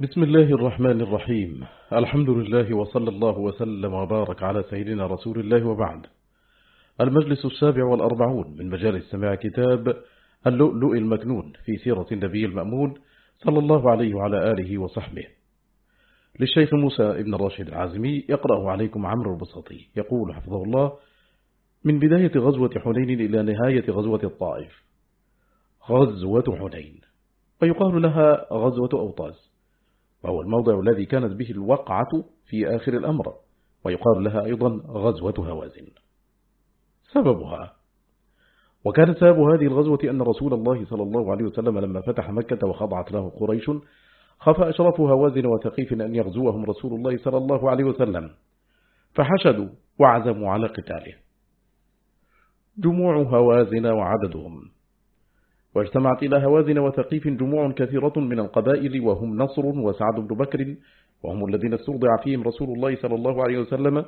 بسم الله الرحمن الرحيم. الحمد لله وصلى الله وسلم وبارك على سيدنا رسول الله وبعد. المجلس السابع والأربعون من مجال سماع كتاب اللؤلؤ المكنون في سيرة النبي المأمون صلى الله عليه وعلى آله وصحبه. للشيخ موسى ابن راشد العازمي يقرأ عليكم عمرو البسطي يقول حفظه الله من بداية غزوة حنين إلى نهاية غزوة الطائف. غزوة حنين. ويقال لها غزوة أوطاس وهو الموضع الذي كانت به الوقعة في آخر الأمر ويقال لها أيضا غزوة هوازن. سببها. وكان سبب هذه الغزوة أن رسول الله صلى الله عليه وسلم لما فتح مكة وخضعت له قريش خاف أشرف هوازن وثقيف أن يغزوهم رسول الله صلى الله عليه وسلم فحشدوا وعزموا على قتاله. جموع هوازن وعددهم. واجتمعت إلى هوازن وثقيف جموع كثيرة من القبائل وهم نصر وسعد بن بكر وهم الذين استوضع فيهم رسول الله صلى الله عليه وسلم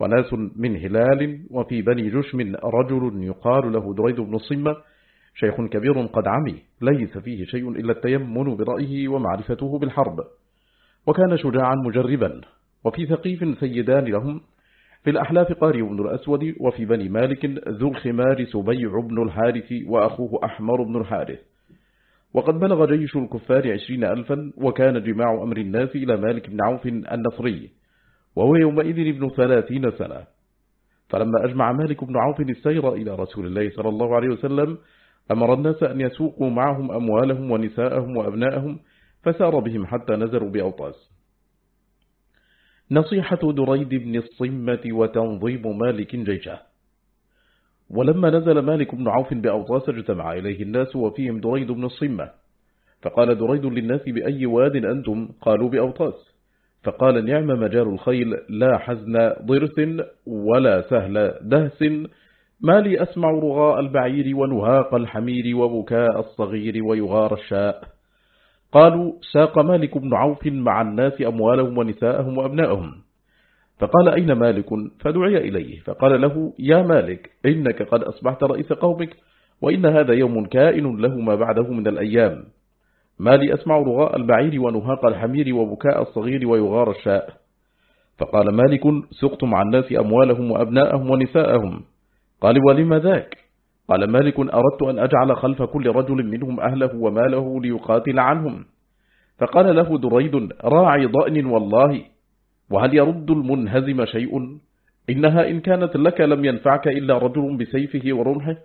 وناس من هلال وفي بني جشم رجل يقال له دريد بن الصمة شيخ كبير قد عمي ليس فيه شيء إلا التيمن برأيه ومعرفته بالحرب. وكان شجاعا مجربا وفي ثقيف سيدان لهم في الأحلاف قاري بن الأسود وفي بني مالك ذو الخمار سبيع بن الحارث وأخوه أحمر بن الحارث. وقد بلغ جيش الكفار عشرين ألفا وكان جماع أمر الناس إلى مالك بن عوف النصري وهو يومئذ ابن ثلاثين سنة. فلما أجمع مالك بن عوف السير إلى رسول الله صلى الله عليه وسلم أمر الناس أن يسوقوا معهم أموالهم ونساءهم وأبناءهم فسار بهم حتى نزلوا بأوطاس. نصيحة دريد بن الصمة وتنظيم مالك جيشه. ولما نزل مالك بن عوف بأوطاس اجتمع إليه الناس وفيهم دريد بن الصمة. فقال دريد للناس بأي واد أنتم؟ قالوا بأوطاس. فقال نعم مجال الخيل لا حزن ضرس ولا سهل دهس. ما لي أسمع رغاء البعير ونهاق الحمير وبكاء الصغير ويغار الشاء. قالوا ساق مالك بن عوف مع الناس أموالهم ونساءهم وأبنائهم فقال أين مالك؟ فدعي إليه. فقال له يا مالك إنك قد أصبحت رئيس قومك وإن هذا يوم كائن له ما بعده من الأيام. ما لي أسمع رغاء البعير ونهاق الحمير وبكاء الصغير ويغار الشاء. فقال مالك سقت مع الناس أموالهم وأبنائهم ونساءهم. قال ولم ذاك؟ قال مالك أردت أن أجعل خلف كل رجل منهم أهله وماله ليقاتل عنهم. فقال له دريد راعي ضأن والله وهل يرد المنهزم شيء؟ إنها إن كانت لك لم ينفعك إلا رجل بسيفه ورمحه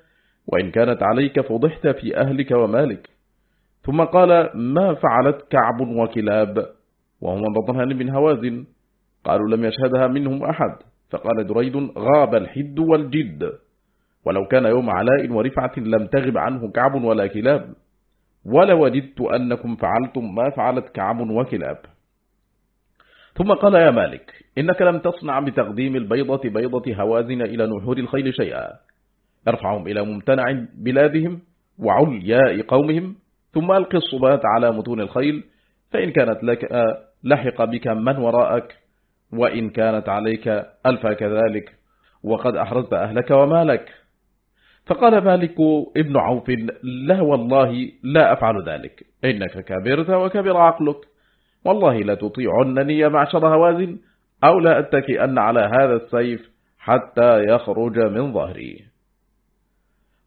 وإن كانت عليك فضحت في أهلك ومالك. ثم قال ما فعلت كعب وكلاب؟ وهما بطنان من هوازن. قالوا لم يشهدها منهم أحد. فقال دريد غاب الحد والجد. ولو كان يوم علاء ورفعة لم تغب عنه كعب ولا كلاب ولوددت أنكم فعلتم ما فعلت كعب وكلاب. ثم قال يا مالك إنك لم تصنع بتقديم البيضة بيضة هوازن إلى نحور الخيل شيئا. ارفعهم إلى ممتنع بلادهم وعلياء قومهم ثم ألقي الصبات على متون الخيل فإن كانت لك لحق بك من وراءك وإن كانت عليك ألف كذلك وقد أحرزت أهلك ومالك. فقال مالك ابن عوف لا والله لا أفعل ذلك. إنك كبرت وكبر عقلك. والله لا تطيعنني يا معشر هوازن أو لا أتكئن على هذا السيف حتى يخرج من ظهري.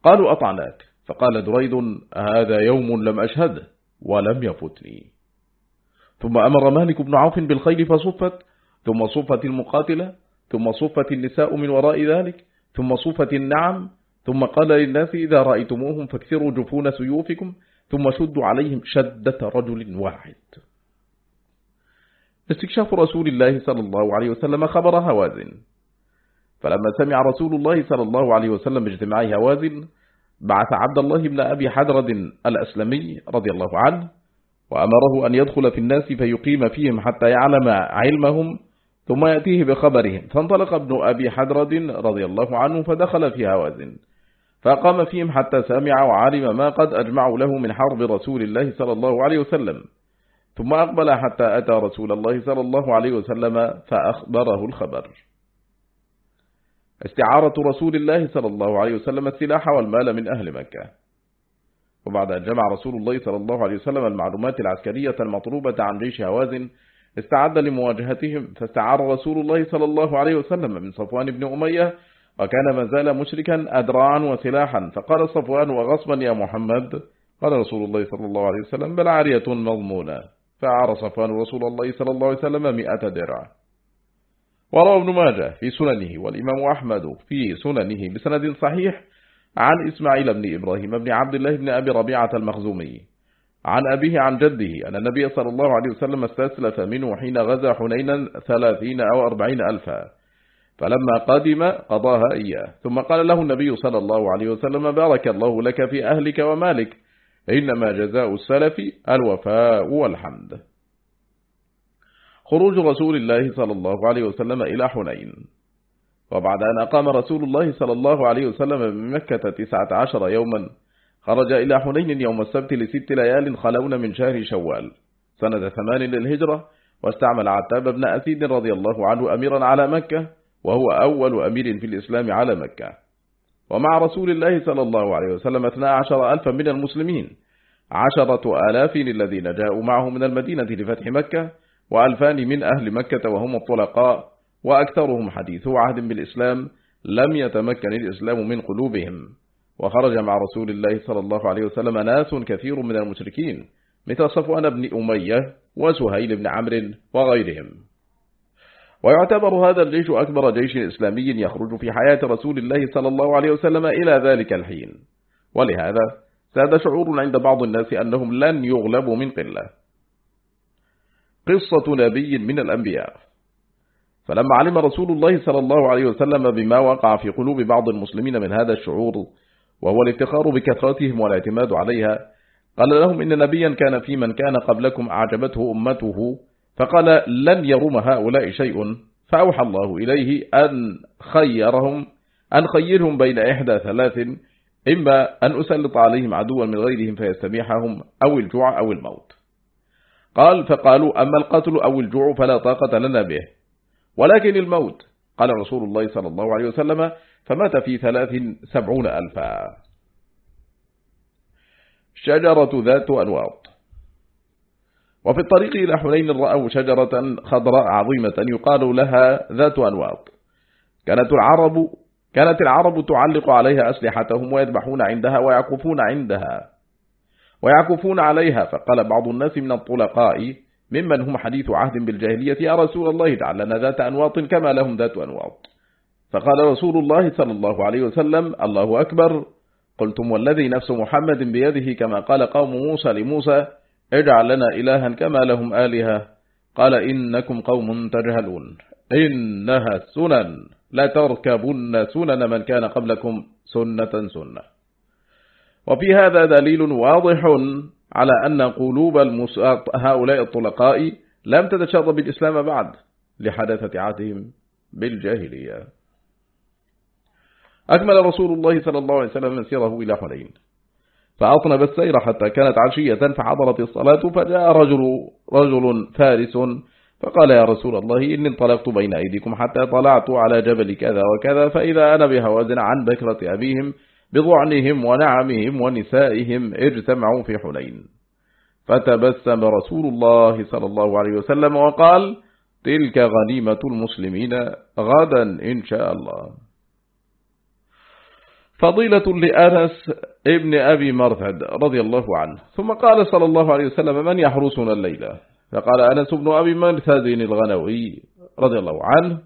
قالوا أطعناك. فقال دريد هذا يوم لم أشهده ولم يفتني ثم أمر مالك بن عوف بالخيل فصفت ثم صفت المقاتلة ثم صفت النساء من وراء ذلك ثم صفت النعم ثم قال للناس إذا رأيتموهم فاكثروا جفون سيوفكم ثم شدوا عليهم شدة رجل واحد. استكشاف رسول الله صلى الله عليه وسلم خبر هوازن. فلما سمع رسول الله صلى الله عليه وسلم اجتماع هوازن بعث عبد الله بن أبي حدرد الأسلمي رضي الله عنه وأمره أن يدخل في الناس فيقيم فيهم حتى يعلم علمهم ثم يأتيه بخبرهم. فانطلق ابن أبي حدرد رضي الله عنه فدخل في هوازن. فقام فيهم حتى سمع وعلم ما قد أجمعوا له من حرب رسول الله صلى الله عليه وسلم. ثم أقبل حتى أتى رسول الله صلى الله عليه وسلم فأخبره الخبر. استعارة رسول الله صلى الله عليه وسلم السلاح والمال من أهل مكة. وبعد أن جمع رسول الله صلى الله عليه وسلم المعلومات العسكرية المطلوبة عن جيش هوازن استعد لمواجهتهم فاستعار رسول الله صلى الله عليه وسلم من صفوان بن أمية وكان ما زال مشركا أدراعا وسلاحا. فقال صفوان وغصبا يا محمد قال رسول الله صلى الله عليه وسلم بل عارية مضمونة. فعار صفوان رسول الله صلى الله عليه وسلم مئة درع. وروى ابن ماجه في سننه والإمام أحمد في سننه بسند صحيح عن إسماعيل بن إبراهيم بن عبد الله بن أبي ربيعة المخزومي. عن أبيه عن جده أن النبي صلى الله عليه وسلم استسلف منه حين غزا حنينا ثلاثين أو أربعين ألفا. فلما قدم قضاها إياه. ثم قال له النبي صلى الله عليه وسلم بارك الله لك في أهلك ومالك. إنما جزاء السلف الوفاء والحمد. خروج رسول الله صلى الله عليه وسلم إلى حنين. وبعد أن أقام رسول الله صلى الله عليه وسلم بمكة تسعة عشر يوما خرج إلى حنين يوم السبت لست ليال خلون من شهر شوال سنة ثمان للهجرة واستعمل عتاب بن أسيد رضي الله عنه أميرا على مكة وهو أول أمير في الإسلام على مكة. ومع رسول الله صلى الله عليه وسلم 12 ألفا من المسلمين عشرة آلاف الذين جاءوا معه من المدينة لفتح مكة وألفان من أهل مكة وهم الطلقاء وأكثرهم حديث عهد بالإسلام لم يتمكن الإسلام من قلوبهم. وخرج مع رسول الله صلى الله عليه وسلم ناس كثير من المشركين مثل صفوان بن أمية وسهيل بن عمرو وغيرهم. ويعتبر هذا الجيش أكبر جيش إسلامي يخرج في حياة رسول الله صلى الله عليه وسلم إلى ذلك الحين. ولهذا ساد شعور عند بعض الناس أنهم لن يغلبوا من قلة. قصة نبي من الأنبياء. فلما علم رسول الله صلى الله عليه وسلم بما وقع في قلوب بعض المسلمين من هذا الشعور وهو الافتخار بكثرتهم والاعتماد عليها قال لهم إن نبيا كان في من كان قبلكم أعجبته أمته فقال لن يرم هؤلاء شيء فأوحى الله إليه أن خيرهم أن خيرهم بين إحدى ثلاث إما أن أسلط عليهم عدوا من غيرهم فيستبيحهم أو الجوع أو الموت. قال فقالوا أما القتل أو الجوع فلا طاقة لنا به. ولكن الموت قال رسول الله صلى الله عليه وسلم فمات في ثلاث سبعون ألفا. شجرة ذات أنواط. وفي الطريق إلى حنين رأوا شجرة خضراء عظيمة يقال لها ذات أنواط. كانت العرب كانت العرب تعلق عليها أسلحتهم ويذبحون عندها ويعكفون عندها. ويعكفون عليها فقال بعض الناس من الطلقاء ممن هم حديث عهد بالجاهلية يا رسول الله اجعل لنا ذات أنواط كما لهم ذات أنواط. فقال رسول الله صلى الله عليه وسلم الله أكبر. قلتم والذي نفس محمد بيده كما قال قوم موسى لموسى اجعل لنا إلها كما لهم آلهة. قال إنكم قوم تجهلون. إنها سنن. لا تركبن سنن من كان قبلكم سنة سنة. وفي هذا دليل واضح على أن قلوب هؤلاء الطلقاء لم تتشرب الإسلام بعد لحدثة عهدهم بالجاهلية. أكمل رسول الله صلى الله عليه وسلم مسيره إلى حنين. فأطنب السير حتى كانت عشية فحضرت الصلاة فجاء رجل, رجل فارس فقال يا رسول الله إني انطلقت بين أيديكم حتى طلعت على جبل كذا وكذا فإذا أنا بهوازن عن بكرة أبيهم بضعنهم ونعمهم ونسائهم اجتمعوا في حنين. فتبسم رسول الله صلى الله عليه وسلم وقال تلك غنيمة المسلمين غدا إن شاء الله. فضيلة لأنس ابن أبي مرثد رضي الله عنه. ثم قال صلى الله عليه وسلم من يحرسنا الليلة فقال أنس بن أبي مرثد الغنوي رضي الله عنه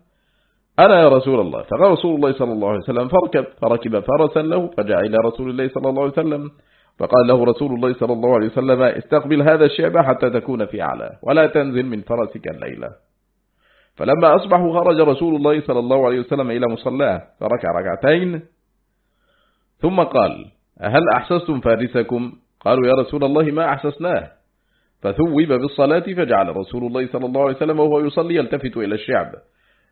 أنا يا رسول الله. فقال رسول الله صلى الله عليه وسلم فاركب فركب فرسا له فجاء إلى رسول الله صلى الله عليه وسلم. فقال له رسول الله صلى الله عليه وسلم استقبل هذا الشعب حتى تكون في أعلى ولا تنزل من فرسك الليلة فلما أصبحوا خرج رسول الله صلى الله عليه وسلم إلى مصلاه فركع ركعتين. ثم قال هل أحسستم فارسكم؟ قالوا يا رسول الله ما أحسسناه. فثوب بالصلاة فجعل رسول الله صلى الله عليه وسلم وهو يصلي يلتفت إلى الشعب.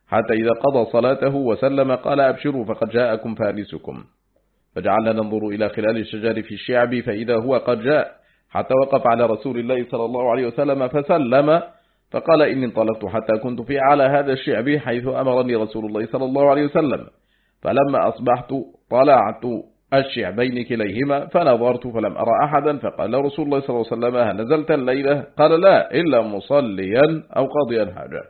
حتى إذا قضى صلاته وسلم قال أبشروا فقد جاءكم فارسكم. فجعلنا ننظر إلى خلال الشجر في الشعب فإذا هو قد جاء. حتى وقف على رسول الله صلى الله عليه وسلم فسلم. فقال إني انطلقت حتى كنت في أعلى هذا الشعب حيث أمرني رسول الله صلى الله عليه وسلم. فلما أصبحت طلعت الشعبين كليهما فنظرت فلم أرى أحدا فقال رسول الله صلى الله عليه وسلم هل نزلت الليلة؟ قال لا إلا مصليا أو قاضيا حاجة.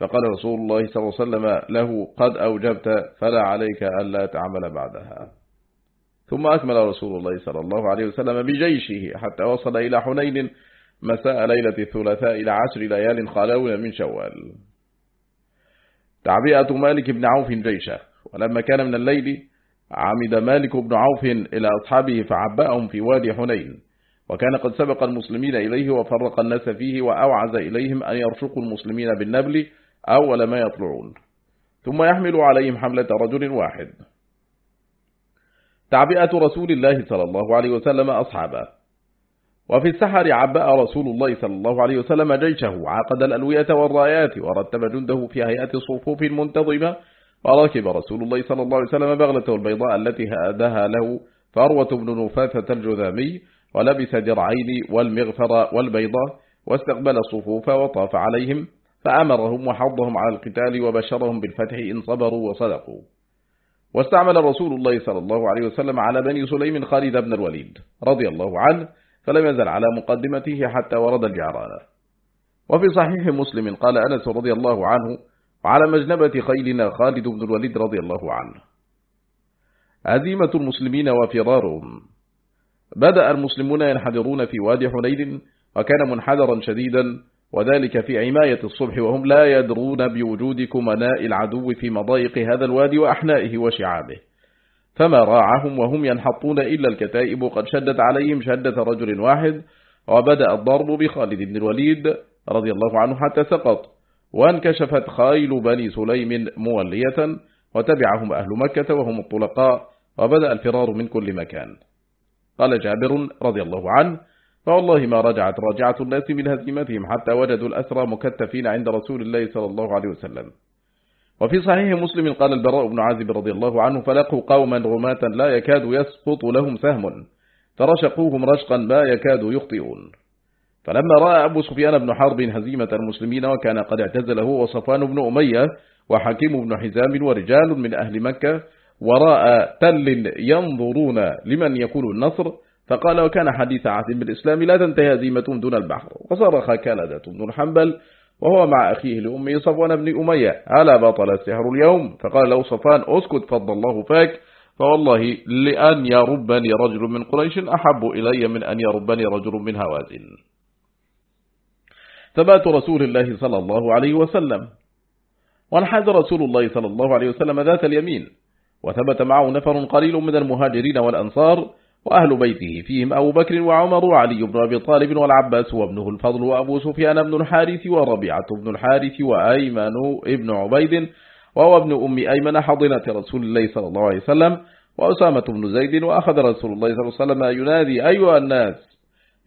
فقال رسول الله صلى الله عليه وسلم له قد أوجبت فلا عليك ألا تعمل بعدها. ثم أكمل رسول الله صلى الله عليه وسلم بجيشه حتى وصل إلى حنين مساء ليلة الثلاثاء إلى عشر ليال خالون من شوال. تعبئة مالك بن عوف جيشه ولما كان من الليل عمد مالك بن عوف إلى أصحابه فعبأهم في وادي حنين وكان قد سبق المسلمين إليه وفرق الناس فيه وأوعز إليهم أن يرشقوا المسلمين بالنبل أول ما يطلعون. ثم يحمل عليهم حملة رجل واحد. تعبئة رسول الله صلى الله عليه وسلم أصحابه. وفي السحر عبأ رسول الله صلى الله عليه وسلم جيشه عقد الألوية والرايات ورتب جنده في هيئة صفوف منتظمة وركب رسول الله صلى الله عليه وسلم بغلته البيضاء التي هادها له فروة بن نفاثة الجذامي ولبس درعين والمغفر والبيضاء واستقبل الصفوف وطاف عليهم فأمرهم وحضهم على القتال وبشرهم بالفتح إن صبروا وصدقوا. واستعمل رسول الله صلى الله عليه وسلم على بني سليم خالد بن الوليد رضي الله عنه فلم يزل على مقدمته حتى ورد الجعران وفي صحيح مسلم قال أنس رضي الله عنه وعلى مجنبة خيلنا خالد بن الوليد رضي الله عنه. هزيمة المسلمين وفرارهم. بدأ المسلمون ينحدرون في وادي حنين وكان منحدرا شديدا وذلك في عماية الصبح وهم لا يدرون بوجود كمناء العدو في مضايق هذا الوادي وأحنائه وشعابه. فما راعهم وهم ينحطون إلا الكتائب قد شدت عليهم شدة رجل واحد وبدأ الضرب بخالد بن الوليد رضي الله عنه حتى سقط. وانكشفت خيل بني سليم مولية وتبعهم أهل مكة وهم الطلقاء وبدأ الفرار من كل مكان. قال جابر رضي الله عنه فوالله ما رجعت راجعة الناس من هزيمتهم حتى وجدوا الأسرى مكتفين عند رسول الله صلى الله عليه وسلم. وفي صحيح مسلم قال البراء بن عازب رضي الله عنه فلقوا قوما رماة لا يكاد يسقط لهم سهم فرشقوهم رشقا ما يكاد يخطئون. فلما رأى أبو سفيان بن حرب هزيمة المسلمين وكان قد اعتزله وصفان بن أمية وحكيم بن حزام ورجال من أهل مكة وراء تل ينظرون لمن يكون النصر فقال وكان حديث عهد بالإسلام لا تنتهي هزيمة دون البحر وصرخ كالدة بن حنبل وهو مع أخيه لأمه صفوان بن أمية ألا بطل السحر اليوم؟ فقال له صفان أسكت فضل الله فاك فوالله لأن يربني رجل من قريش أحب إلي من أن يربني رجل من هوازن ثبات رسول الله صلى الله عليه وسلم. وانحاز رسول الله صلى الله عليه وسلم ذات اليمين. وثبت معه نفر قليل من المهاجرين والأنصار وأهل بيته فيهم أبو بكر وعمر وعلي بن أبي طالب والعباس وابنه الفضل وأبو سفيان بن الحارث وربيعة بن الحارث وأيمن ابن عبيد وهو ابن أم أيمن حضنة رسول الله صلى الله عليه وسلم وأسامة بن زيد. وأخذ رسول الله صلى الله عليه وسلم ينادي أيها الناس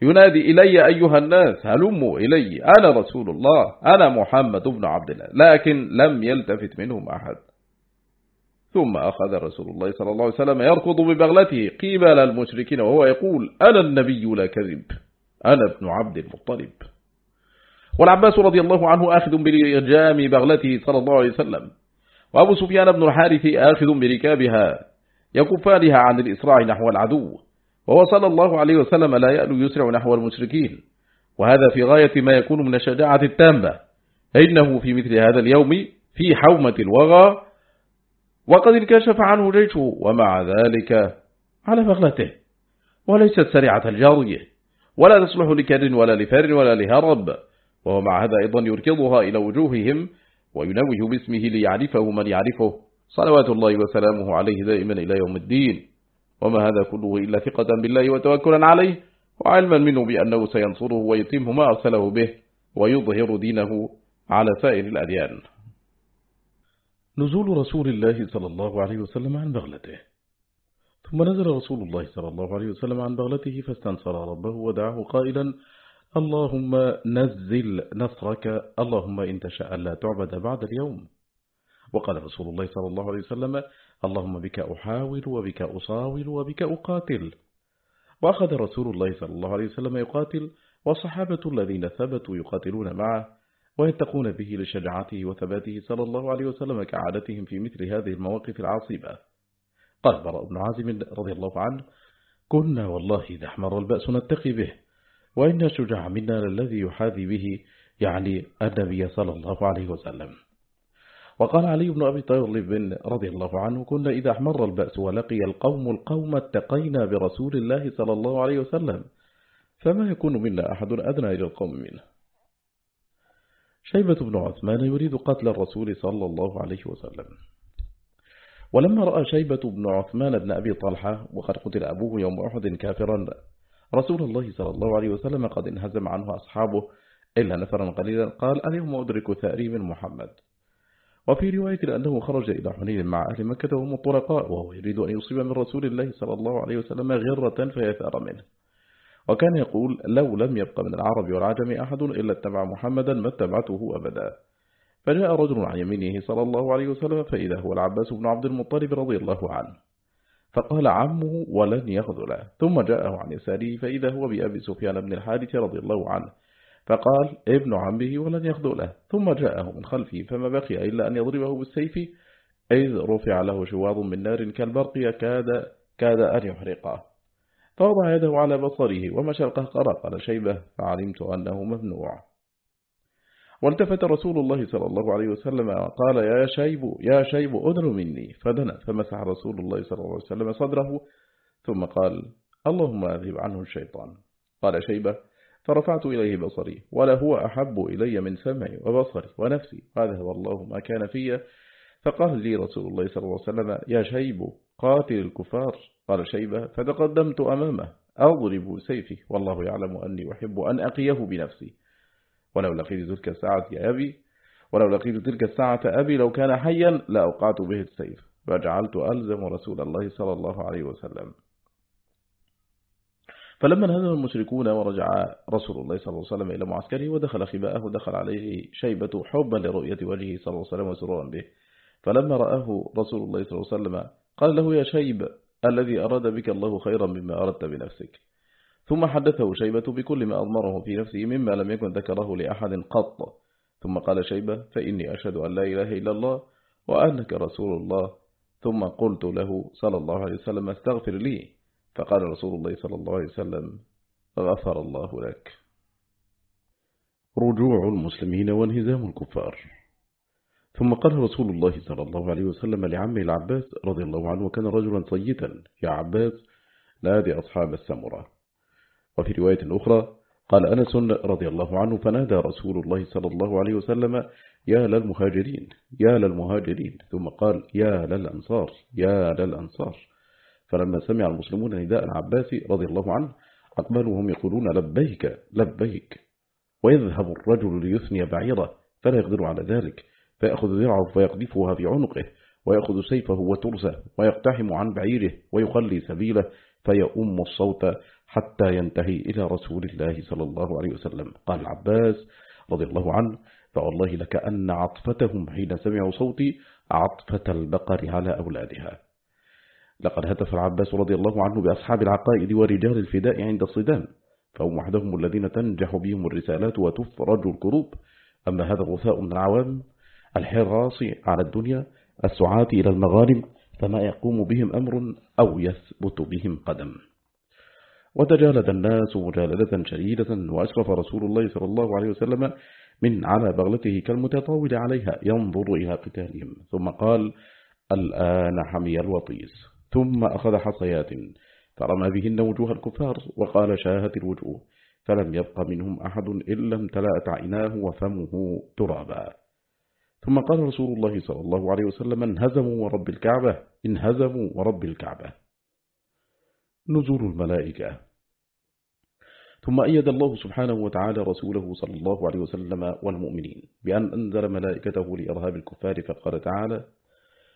ينادي إلي أيها الناس هلموا إلي أنا رسول الله أنا محمد بن عبد الله لكن لم يلتفت منهم أحد. ثم أخذ رسول الله صلى الله عليه وسلم يركض ببغلته قبل المشركين وهو يقول أنا النبي لا كذب أنا ابن عبد المطلب. والعباس رضي الله عنه آخذ برجام بغلته صلى الله عليه وسلم وأبو سفيان بن الحارث آخذ بركابها يكفانها عن الإسراع نحو العدو. وهو صلى الله عليه وسلم لا يألو يسرع نحو المشركين. وهذا في غاية ما يكون من الشجاعة التامة. إنه في مثل هذا اليوم في حومة الوغى وقد انكشف عنه جيشه ومع ذلك على بغلته. وليست سريعة الجارية. ولا تصلح لكر ولا لفر ولا لهرب. وهو مع هذا أيضا يركضها إلى وجوههم وينوه باسمه ليعرفه من يعرفه. صلوات الله وسلامه عليه دائما إلى يوم الدين. وما هذا كله إلا ثقة بالله وتوكلا عليه وعلما منه بأنه سينصره ويتم ما أرسله به ويظهر دينه على سائر الأديان. نزول رسول الله صلى الله عليه وسلم عن بغلته. ثم نزل رسول الله صلى الله عليه وسلم عن بغلته فاستنصر ربه ودعاه قائلا اللهم نزل نصرك اللهم إن تشاء لا تعبد بعد اليوم. وقال رسول الله صلى الله عليه وسلم اللهم بك أحاول وبك أصاول وبك أقاتل. وأخذ رسول الله صلى الله عليه وسلم يقاتل والصحابة الذين ثبتوا يقاتلون معه ويتقون به لشجاعته وثباته صلى الله عليه وسلم كعادتهم في مثل هذه المواقف العصيبة قال براء بن عازم رضي الله عنه كنا والله إذا احمر البأس نتقي به وإن الشجاع منا الذي يحاذي به يعني النبي صلى الله عليه وسلم. وقال علي بن أبي طالب رضي الله عنه كنا إذا احمر البأس ولقي القوم القوم اتقينا برسول الله صلى الله عليه وسلم فما يكون منا أحد أدنى إلى القوم منه. شيبة بن عثمان يريد قتل الرسول صلى الله عليه وسلم. ولما رأى شيبة بن عثمان بن أبي طلحة وقد قتل أبوه يوم أحد كافرا رسول الله صلى الله عليه وسلم قد انهزم عنه أصحابه إلا نفرا قليلا قال اليوم أدرك ثأري من محمد. وفي رواية أنه خرج إلى حنين مع أهل مكة وهم طرقاء وهو يريد أن يصيب من رسول الله صلى الله عليه وسلم غرة فيثار منه. وكان يقول لو لم يبق من العرب والعجم أحد إلا اتبع محمدا ما اتبعته أبدا. فجاء رجل عن يمينه صلى الله عليه وسلم فإذا هو العباس بن عبد المطلب رضي الله عنه. فقال عمه ولن يخذله ثم جاءه عن يساره فإذا هو بأبي سفيان بن الحارث رضي الله عنه. فقال ابن عمه ولن يخذله ثم جاءه من خلفه فما بقي إلا أن يضربه بالسيف إذ رفع له شواظ من نار كالبرق كاد, كاد أن يحرقه. فوضع يده على بصره وما شرقه قرأ قال شيبة فعلمت أنه ممنوع. والتفت رسول الله صلى الله عليه وسلم وقال يا شيب يا شيب ادن مني. فدنا فمسح رسول الله صلى الله عليه وسلم صدره ثم قال اللهم أذهب عنه الشيطان. قال شيبة فرفعت إليه بصري ولهو أحب إلي من سمعي وبصري ونفسي. فأذهب الله ما كان فيه فقال لي رسول الله صلى الله عليه وسلم يا شيب قاتل الكفار. قال شيبة فتقدمت أمامه أضرب سيفي والله يعلم أني أحب أن أقيه بنفسي. ولو لقيت تلك الساعة يا أبي ولو لقيت تلك الساعة أبي لو كان حيا لأوقعت به السيف. فجعلت ألزم رسول الله صلى الله عليه وسلم. فلما انهزم المشركون ورجع رسول الله صلى الله عليه وسلم إلى معسكره ودخل خباءه دخل عليه شيبة حبا لرؤية وجهه صلى الله عليه وسلم وسرورا به. فلما رآه رسول الله صلى الله عليه وسلم قال له يا شيب الذي أراد بك الله خيرا مما أردت بنفسك. ثم حدثه شيبة بكل ما أضمره في نفسه مما لم يكن ذكره لأحد قط. ثم قال شيبة فإني أشهد أن لا إله إلا الله وأنك رسول الله. ثم قلت له صلى الله عليه وسلم استغفر لي. فقال رسول الله صلى الله عليه وسلم غفر الله لك. رجوع المسلمين وانهزام الكفار. ثم قال رسول الله صلى الله عليه وسلم لعمه العباس رضي الله عنه وكان رجلا صيتا يا عباس نادي أصحاب السمرة. وفي رواية أخرى قال أنس رضي الله عنه فنادى رسول الله صلى الله عليه وسلم يا للمهاجرين يا للمهاجرين. ثم قال يا للأنصار يا للأنصار. فلما سمع المسلمون نداء العباس رضي الله عنه أقبلوا يقولون لبيك لبيك ويذهب الرجل ليثني بعيره فلا يقدر على ذلك فيأخذ ذرعه فيقذفها في عنقه ويأخذ سيفه وترسه ويقتحم عن بعيره ويخلي سبيله فيؤم الصوت حتى ينتهي إلى رسول الله صلى الله عليه وسلم. قال العباس رضي الله عنه فوالله لكأن عطفتهم حين سمعوا صوتي عطفة البقر على أولادها. لقد هتف العباس رضي الله عنه بأصحاب العقائد ورجال الفداء عند الصدام فهم وحدهم الذين تنجح بهم الرسالات وتفرج الكروب. أما هذا الغثاء من العوام الحراص على الدنيا السعاة إلى المغارب فما يقوم بهم أمر أو يثبت بهم قدم. وتجالد الناس مجالدة شديدة وأشرف رسول الله صلى الله عليه وسلم من على بغلته كالمتطاول عليها ينظر إلى قتالهم. ثم قال الآن حمي الوطيس. ثم أخذ حصيات فرمى بهن وجوه الكفار وقال شاهت الوجوه فلم يبق منهم أحد إلا امتلأت عيناه وفمه ترابا. ثم قال رسول الله صلى الله عليه وسلم انهزموا ورب الكعبة انهزموا ورب الكعبة. نزول الملائكة. ثم أيد الله سبحانه وتعالى رسوله صلى الله عليه وسلم والمؤمنين بأن أنزل ملائكته لإرهاب الكفار فقال تعالى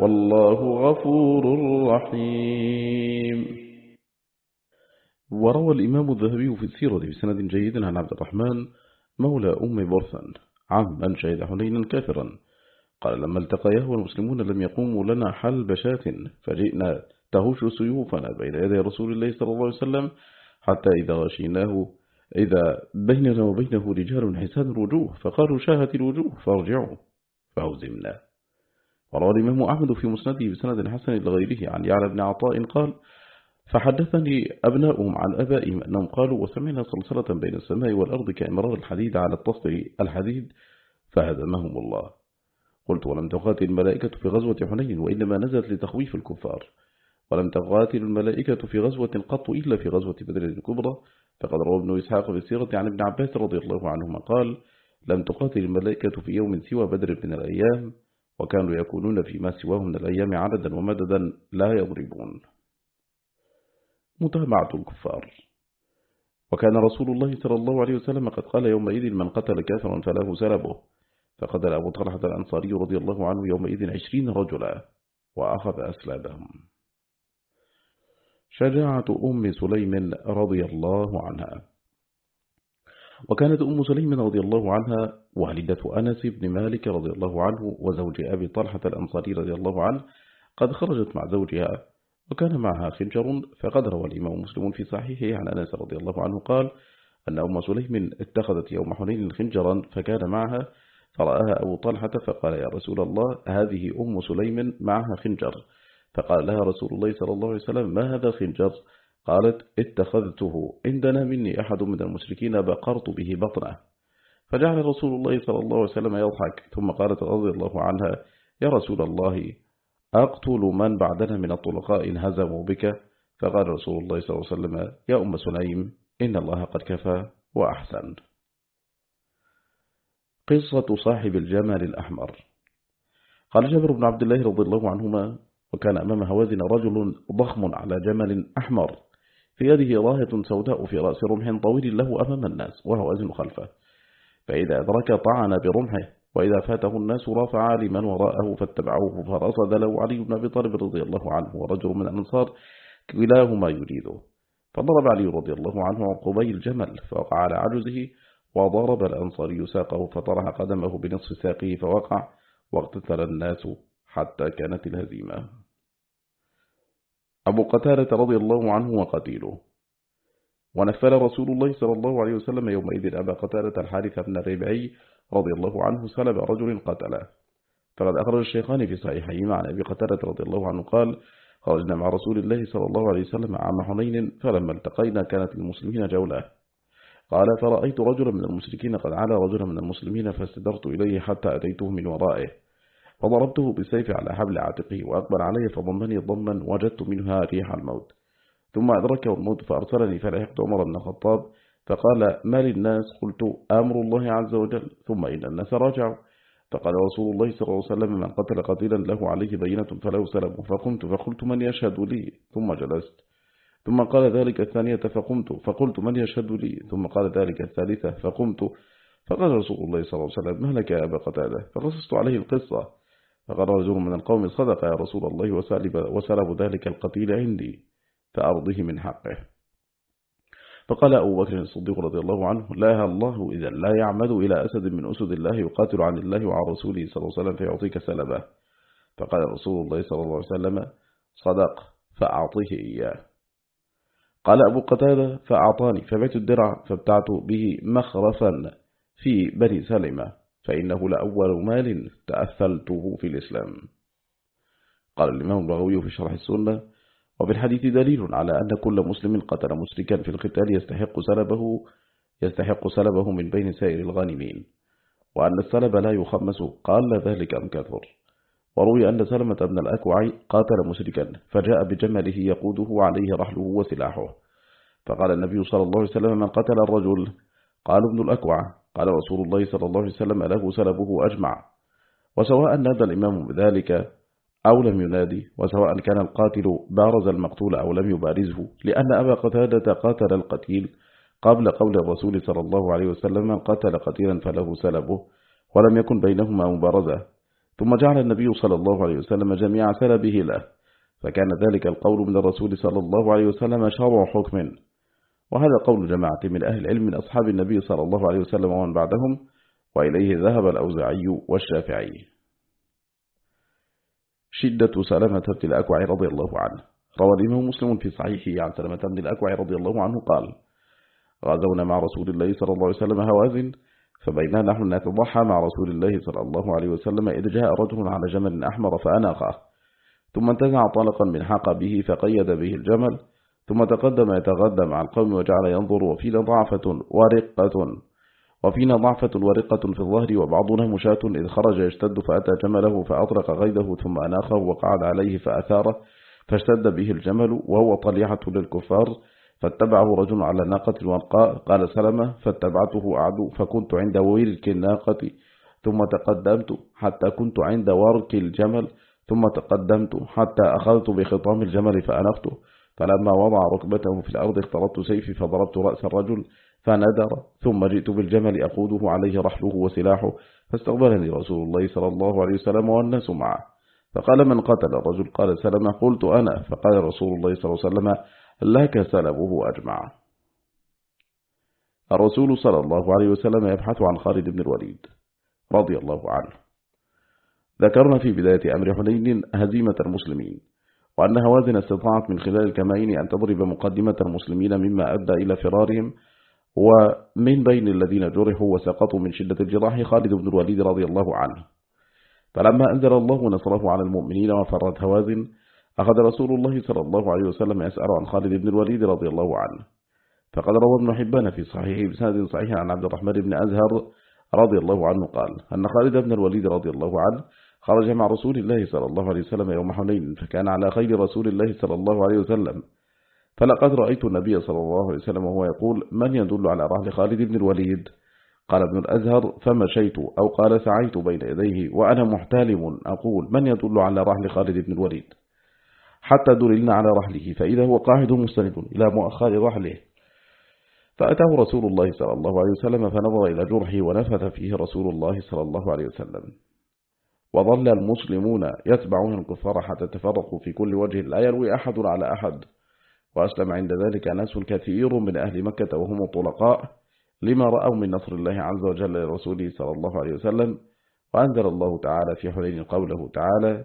والله غفور رحيم. وروى الإمام الذهبي في السيرة بسند جيد عن عبد الرحمن مولى أم برثا عمن شهد حنينا كافرا. قال لما التقياه المسلمون لم يقوموا لنا حل بشات فجئنا تهوش سيوفنا بين يدي رسول الله صلى الله عليه وسلم حتى إذا غشيناه إذا بيننا وبينه رجال حسان الوجوه فقالوا شاهت الوجوه فارجعوا فهزمنا وروى الإمام أحمد في مسنده بسند حسن لغيره عن يعلى بن عطاء قال فحدثني أبناؤهم عن أبائهم أنهم قالوا وسمعنا صلصلة بين السماء والأرض كإمرار الحديد على التصر الحديد فهدمهم الله قلت ولم تقاتل الملائكة في غزوة حنين وإنما نزلت لتخويف الكفار. ولم تقاتل الملائكة في غزوة قط إلا في غزوة بدر الكبرى. فقد روى ابن إسحاق في السيرة عن ابن عباس رضي الله عنهما قال لم تقاتل الملائكة في يوم سوى بدر من الأيام وكانوا يكونون فيما سواه من الأيام عددا ومددا لا يضربون. متابعة الكفار. وكان رسول الله صلى الله عليه وسلم قد قال يومئذ من قتل كافرا فله سلبه. فقتل أبو طلحة الأنصاري رضي الله عنه يومئذ عشرين رجلا وأخذ أسلابهم. شجاعة أم سليم رضي الله عنها. وكانت أم سليم رضي الله عنها والدة أنس بن مالك رضي الله عنه وزوج أبي طلحة الأنصاري رضي الله عنه قد خرجت مع زوجها وكان معها خنجر فقد روى الإمام مسلم في صحيحه عن أنس رضي الله عنه قال أن أم سليم اتخذت يوم حنين خنجرا فكان معها فرآها أبو طلحة فقال يا رسول الله هذه أم سليم معها خنجر فقال لها رسول الله صلى الله عليه وسلم ما هذا الخنجر قالت اتخذته عندنا مني أحد من المشركين بقرت به بطنه. فجعل رسول الله صلى الله عليه وسلم يضحك ثم قالت رضي الله عنها يا رسول الله أقتل من بعدنا من الطلقاء إن هزموا بك؟ فقال رسول الله صلى الله عليه وسلم يا أم سليم إن الله قد كفى وأحسن. قصة صاحب الجمل الأحمر. قال جابر بن عبد الله رضي الله عنهما وكان أمام هوازن رجل ضخم على جمل أحمر. في يده راهة سوداء في رأس رمح طويل له أمام الناس وهوازن خلفه. فإذا أدرك طعن برمحه وإذا فاته الناس رافع لمن وراءه فاتبعوه فرصد له علي بن أبي طالب رضي الله عنه ورجل من الأنصار كلاهما يريده. فضرب علي رضي الله عنه عقبي الجمل فوقع على عجزه وضرب الأنصاري ساقه فطرح قدمه بنصف ساقه فوقع واقتتل الناس حتى كانت الهزيمة. أبو قتالة رضي الله عنه وقتيله. ونفل رسول الله صلى الله عليه وسلم يومئذ أبا قتالة الحارث بن الربعي رضي الله عنه سلب رجل قتله. فقد أخرج الشيخان في صحيحهما عن أبي قتالة رضي الله عنه قال خرجنا مع رسول الله صلى الله عليه وسلم عام حنين فلما التقينا كانت المسلمين جولة. قال فرأيت رجلا من المشركين قد علا رجلا من المسلمين فاستدرت إليه حتى أتيته من ورائه. فضربته بالسيف على حبل عاتقه وأقبل علي فضمني ضما وجدت منها ريح الموت. ثم أدركه الموت فأرسلني فلحقت عمر بن الخطاب فقال ما للناس؟ قلت أمر الله عز وجل. ثم إن الناس راجعوا. فقال رسول الله صلى الله عليه وسلم من قتل قتيلا له عليه بينة فله سلم فقمت فقلت من يشهد لي؟ ثم جلست. ثم قال ذلك الثانية فقمت. فقلت من يشهد لي؟ ثم قال ذلك الثالثة فقمت. فقال رسول الله صلى الله عليه وسلم ما لك يا أبا قتادة؟ فقصصت عليه القصة. فقال رجل من القوم صدق يا رسول الله وسلب, ذلك القتيل عندي فأرضه من حقه. فقال أبو بكر الصديق رضي الله عنه لا الله إذا لا يعمد إلى أسد من أسد الله يقاتل عن الله وعن رسوله صلى الله عليه وسلم فيعطيك سلبه. فقال رسول الله صلى الله عليه وسلم صدق فأعطيه إياه. قال أبو قتادة فأعطاني فبعت الدرع فابتعت به مخرفا في بني سلمة. فإنه لأول مال تأثلته في الإسلام. قال الإمام البغوي في شرح السنة وفي الحديث دليل على أن كل مسلم قتل مسلكا في القتال يستحق سلبه يستحق سلبه من بين سائر الغانمين وأن السلب لا يخمس قال ذلك أم كثر. وروي أن سلمة بن الأكوع قاتل مسلكا فجاء بجمله يقوده عليه رحله وسلاحه. فقال النبي صلى الله عليه وسلم من قتل الرجل؟ قال ابن الأكوع قال رسول الله صلى الله عليه وسلم له سلبه أجمع. وسواء نادى الإمام بذلك أو لم ينادي وسواء كان القاتل بارز المقتول أو لم يبارزه لأن أبا قتادة قاتل القتيل قبل قول الرسول صلى الله عليه وسلم من قتل قتيلا فله سلبه ولم يكن بينهما مبارزة. ثم جعل النبي صلى الله عليه وسلم جميع سلبه له. فكان ذلك القول من الرسول صلى الله عليه وسلم شرع حكم. وهذا قول جماعة من أهل العلم من أصحاب النبي صلى الله عليه وسلم ومن بعدهم وإليه ذهب الأوزعي والشافعي. شدة سلامة بن الأكوع رضي الله عنه. روى الإمام مسلم في صحيحه عن سلامة بن الأكوع رضي الله عنه قال غزونا مع رسول الله صلى الله عليه وسلم هوازن فبينا نحن نتضحى مع رسول الله صلى الله عليه وسلم إذ جاء رجل على جمل أحمر فأناقه ثم انتزع طلقا من حق به فقيد به الجمل ثم تقدم يتغدى مع القوم وجعل ينظر وفينا ضعفة ورقة وفينا ضعفة ورقة في الظهر وبعضنا مشاة إذ خرج يشتد فأتى جمله فأطلق قيده ثم أناخه وقعد عليه فأثاره فاشتد به الجمل وهو طليعة للكفار فاتبعه رجل على ناقة ورقاء قال سلمة فاتبعته أعدو فكنت عند ورك الناقة ثم تقدمت حتى كنت عند ورك الجمل ثم تقدمت حتى أخذت بخطام الجمل فأنخته فلما وضع ركبته في الأرض اخترطت سيفي فضربت رأس الرجل فندر ثم جئت بالجمل أقوده عليه رحله وسلاحه فاستقبلني رسول الله صلى الله عليه وسلم والناس معه. فقال من قتل؟ الرجل قال سلمة. قلت أنا. فقال رسول الله صلى الله عليه وسلم لك سلبه أجمع. الرسول صلى الله عليه وسلم يبحث عن خالد بن الوليد رضي الله عنه. ذكرنا في بداية أمر حنين هزيمة المسلمين. وأن هوازن استطاعت من خلال الكمائن أن تضرب مقدمة المسلمين مما أدى إلى فرارهم ومن بين الذين جرحوا وسقطوا من شدة الجراح خالد بن الوليد رضي الله عنه. فلما أنزل الله نصره على المؤمنين وفرت هوازن أخذ رسول الله صلى الله عليه وسلم يسأل عن خالد بن الوليد رضي الله عنه. فقد روى ابن حبان في صحيح بسند صحيح عن عبد الرحمن بن أزهر رضي الله عنه قال أن خالد بن الوليد رضي الله عنه خرج مع رسول الله صلى الله عليه وسلم يوم حنين فكان على خير رسول الله صلى الله عليه وسلم. فلقد رأيت النبي صلى الله عليه وسلم وهو يقول من يدل على رحل خالد بن الوليد؟ قال ابن الأزهر فمشيت. أو قال سعيت بين يديه وأنا محتالم أقول من يدل على رحل خالد بن الوليد؟ حتى دللنا على رحله فإذا هو قاعد مستند إلى مؤخر رحله فأتاه رسول الله صلى الله عليه وسلم فنظر إلى جرحه ونفث فيه رسول الله صلى الله عليه وسلم. وظل المسلمون يتبعون الكفار حتى تفرقوا في كل وجه لا يروي أحد على أحد. وأسلم عند ذلك ناس كثير من أهل مكة وهم الطلقاء لما رأوا من نصر الله عز وجل لرسوله صلى الله عليه وسلم. وأنزل الله تعالى في حلين قوله تعالى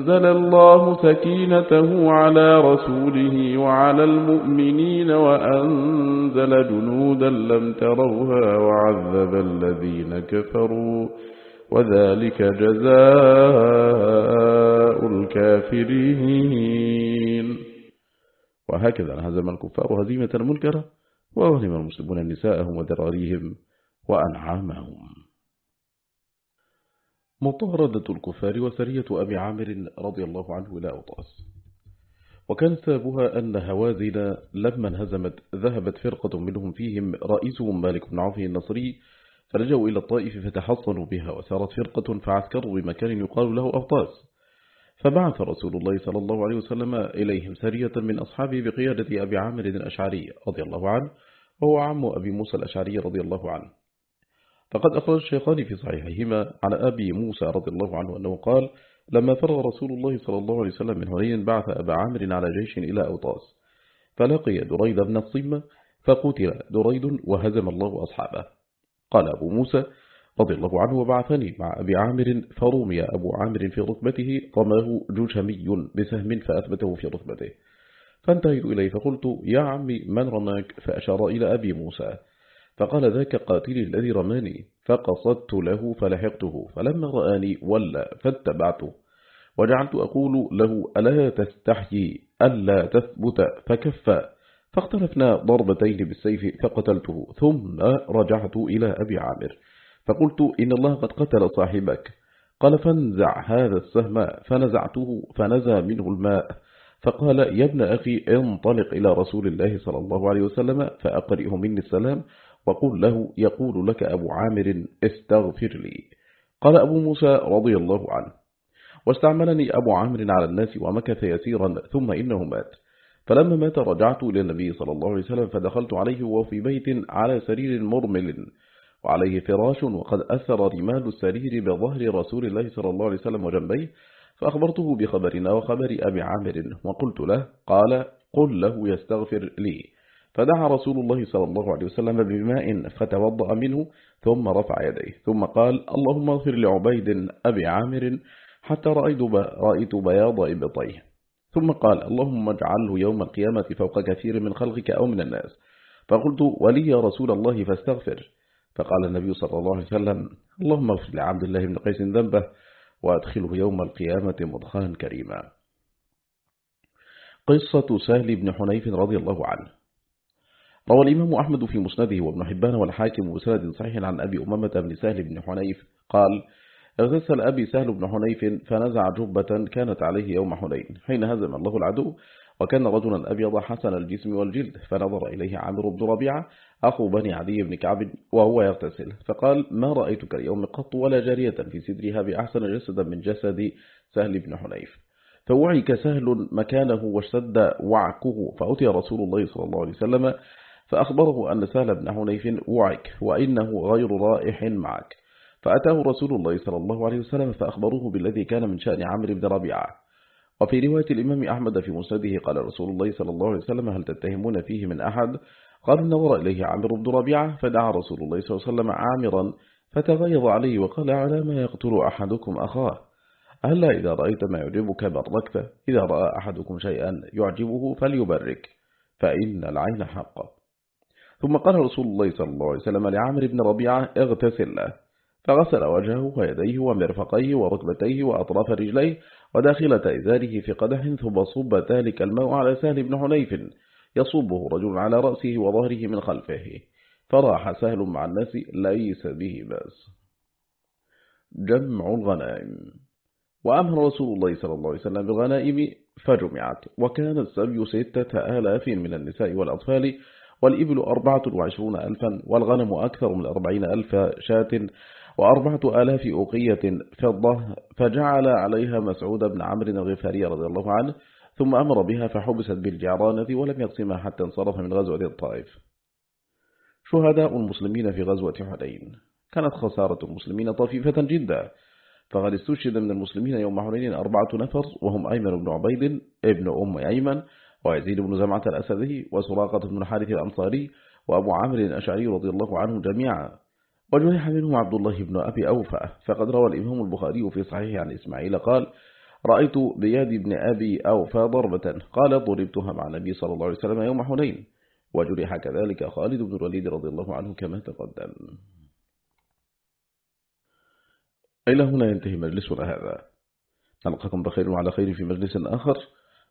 أنزل الله سكينته على رسوله وعلى المؤمنين وأنزل جنودا لم تروها وعذب الذين كفروا وذلك جزاء الكافرين. وهكذا هزم الكفار هزيمة المنكرة ووهم المسلمون نساءهم وذراريهم وأنعامهم. مطاردة الكفار وسرية أبي عامر رضي الله عنه إلى أوطاس وكان سببها أن هوازن لما انهزمت ذهبت فرقة منهم فيهم رئيسهم مالك بن عوف النصري فرجعوا إلى الطائف فتحصنوا بها وسارت فرقة فعسكروا بمكان يقال له أوطاس. فبعث رسول الله صلى الله عليه وسلم إليهم سرية من أصحابه بقيادة أبي عامر الأشعري رضي الله عنه وهو عم أبي موسى الأشعري رضي الله عنه. فقد أخرج الشيخان في صحيحهما على أبي موسى رضي الله عنه أنه قال لما فرغ رسول الله صلى الله عليه وسلم من هنين بعث أبا عامر على جيش إلى أوطاس فلقي دريد بن الصمة فقتل دريد وهزم الله أصحابه. قال أبو موسى رضي الله عنه وبعثني مع أبي عامر فرمي أبو عامر في ركبته رماه جوشمي بسهم فأثبته في ركبته. فانتهيت إليه فقلت يا عمي من رماك؟ فأشار إلى أبي موسى. فقال ذاك قاتلي الذي رماني فقصدت له فلحقته فلما رآني ولا فاتبعته وجعلت أقول له ألا تستحيي ألا تثبت فكف فاختلفنا ضربتين بالسيف فقتلته ثم رجعت إلى أبي عامر فقلت إن الله قد قتل صاحبك قال فانزع هذا السهم فنزعته فنزى منه الماء فقال يا ابن أخي انطلق إلى رسول الله صلى الله عليه وسلم فأقرئه مني السلام وقل له يقول لك أبو عامر استغفر لي. قال أبو موسى رضي الله عنه واستعملني أبو عامر على الناس ومكث يسيرا ثم إنه مات. فلما مات رجعت إلى النبي صلى الله عليه وسلم فدخلت عليه وهو في بيت على سرير مرمل وعليه فراش وقد أثر رمال السرير بظهر رسول الله صلى الله عليه وسلم وجنبيه فأخبرته بخبرنا وخبر أبي عامر وقلت له قال قل له يستغفر لي. فدعا رسول الله صلى الله عليه وسلم بماء فتوضأ منه ثم رفع يديه. ثم قال اللهم اغفر لعبيد أبي عامر حتى رأيت بياض إبطيه. ثم قال اللهم اجعله يوم القيامة فوق كثير من خلقك أو من الناس. فقلت ولي يا رسول الله فاستغفر. فقال النبي صلى الله عليه وسلم اللهم اغفر لعبد الله بن قيس ذنبه وأدخله يوم القيامة مدخلا كريما. قصة سهل بن حنيف رضي الله عنه. روى الإمام أحمد في مسنده وابن حبان والحاكم بسند صحيح عن أبي أمامة بن سهل بن حنيف قال اغتسل أبي سهل بن حنيف فنزع جبة كانت عليه يوم حنين حين هزم الله العدو وكان رجلا أبيض حسن الجسم والجلد فنظر إليه عامر بن ربيعة أخو بني عدي بن كعب وهو يغتسل فقال ما رأيتك اليوم قط ولا جارية في سدرها بأحسن جسدا من جسد سهل بن حنيف؟ فوعك سهل مكانه واشتد وعكه فأتي رسول الله صلى الله عليه وسلم فأخبره أن سهل بن حنيف وعك وإنه غير رائح معك. فأتاه رسول الله صلى الله عليه وسلم فأخبروه بالذي كان من شأن عمرو بن ربيعة. وفي رواية الإمام أحمد في مسنده قال رسول الله صلى الله عليه وسلم هل تتهمون فيه من أحد؟ قال نظر إليه عمرو بن ربيعة فدعا رسول الله صلى الله عليه وسلم عامرا فتغيظ عليه وقال على ما يقتل أحدكم أخاه؟ ألا إذا رأيت ما يعجبك بركته إذا رأى أحدكم شيئا يعجبه فليبرك فإن العين حق. ثم قال رسول الله صلى الله عليه وسلم لعامر بن ربيعة اغتسل. له فغسل وجهه ويديه ومرفقيه وركبتيه وأطراف رجليه وداخلة إزاره في قدح ثم صب ذلك الماء على سهل بن حنيف. يصبه رجل على رأسه وظهره من خلفه. فراح سهل مع الناس ليس به بأس. جمع الغنائم. وأمر رسول الله صلى الله عليه وسلم بالغنائم فجمعت. وكان السبي ستة آلاف من النساء والأطفال والإبل أربعة وعشرون ألفا والغنم أكثر من أربعين ألف شاة وأربعة آلاف أقية فضة فجعل عليها مسعود بن عمرو الغفاري رضي الله عنه ثم أمر بها فحبست بالجعرانة ولم يقسمها حتى انصرف من غزوة الطائف. شهداء المسلمين في غزوة حنين. كانت خسارة المسلمين طفيفة جدا فقد استشهد من المسلمين يوم حنين أربعة نفر وهم أيمن بن عبيد ابن أم أيمن ويزيد بن زمعة الأسدي وسراقة بن الحارث الأنصاري وأبو عامر الأشعري رضي الله عنه جميعا. وجرح منهم عبد الله بن أبي أوفى فقد روى الإمام البخاري في صحيح عن إسماعيل قال رأيت بياد بن أبي أوفى ضربة قال ضربتها مع النبي صلى الله عليه وسلم يوم حنين وجرح كذلك خالد بن الوليد رضي الله عنه كما تقدم. إلى هنا ينتهي مجلسنا هذا. نلقاكم بخير وعلى خير في مجلس آخر.